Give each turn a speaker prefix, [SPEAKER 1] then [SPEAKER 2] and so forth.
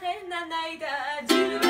[SPEAKER 1] 変なないだ自分